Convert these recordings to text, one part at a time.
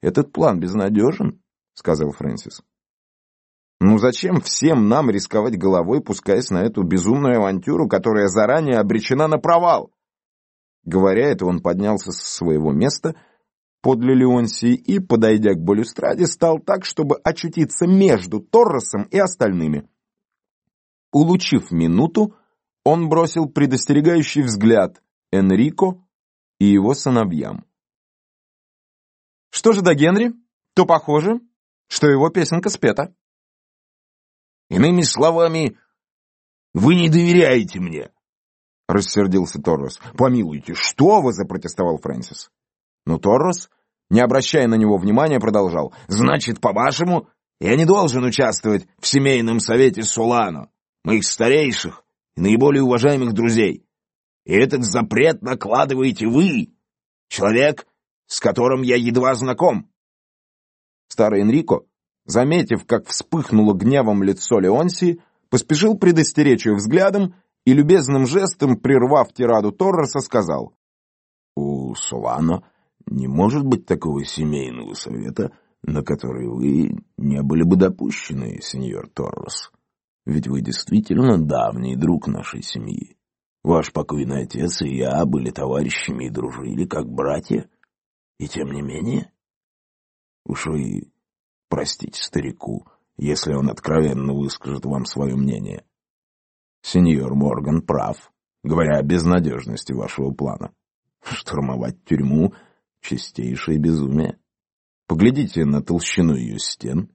«Этот план безнадежен», — сказал Фрэнсис. «Ну зачем всем нам рисковать головой, пускаясь на эту безумную авантюру, которая заранее обречена на провал?» Говоря это, он поднялся со своего места подле Леонсии и, подойдя к балюстраде, стал так, чтобы очутиться между Торресом и остальными. Улучив минуту, он бросил предостерегающий взгляд Энрико и его сыновьям. Что же до Генри, то похоже, что его песенка спета. Иными словами, вы не доверяете мне, — рассердился Торрос. «Помилуйте, что вы?» — запротестовал Фрэнсис. Но Торрос, не обращая на него внимания, продолжал. «Значит, по-вашему, я не должен участвовать в семейном совете Сулано, моих старейших и наиболее уважаемых друзей. И этот запрет накладываете вы, человек, с которым я едва знаком». Старый Энрико, заметив, как вспыхнуло гневом лицо Леонси, поспешил предостеречь ее взглядом и любезным жестом, прервав тираду Торреса, сказал, «У Солано не может быть такого семейного совета, на который вы не были бы допущены, сеньор Торрес. Ведь вы действительно давний друг нашей семьи. Ваш покойный отец и я были товарищами и дружили, как братья. И тем не менее... Уж вы простите старику, если он откровенно выскажет вам свое мнение. Сеньор Морган прав, говоря о безнадежности вашего плана. Штурмовать тюрьму — чистейшее безумие. Поглядите на толщину ее стен.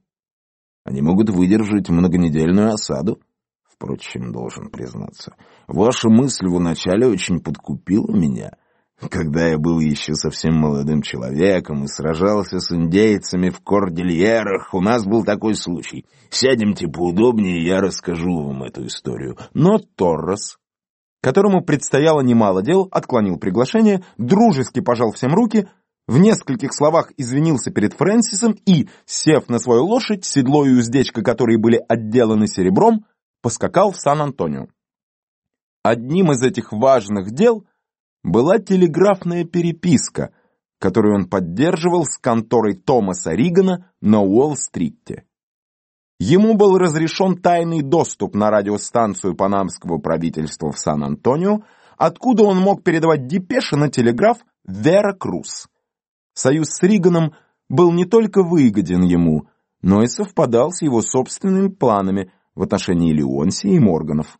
Они могут выдержать многонедельную осаду. Впрочем, должен признаться, ваша мысль вначале очень подкупила меня — когда я был еще совсем молодым человеком и сражался с индейцами в кордильерах, у нас был такой случай. Сядемте поудобнее, я расскажу вам эту историю. Но Торрес, которому предстояло немало дел, отклонил приглашение, дружески пожал всем руки, в нескольких словах извинился перед Фрэнсисом и, сев на свою лошадь, седло и уздечка, которые были отделаны серебром, поскакал в Сан-Антонио. Одним из этих важных дел — была телеграфная переписка, которую он поддерживал с конторой Томаса Ригана на Уолл-стрите. Ему был разрешен тайный доступ на радиостанцию панамского правительства в Сан-Антонио, откуда он мог передавать депеши на телеграф Вера Круз. Союз с Риганом был не только выгоден ему, но и совпадал с его собственными планами в отношении Леонси и Морганов.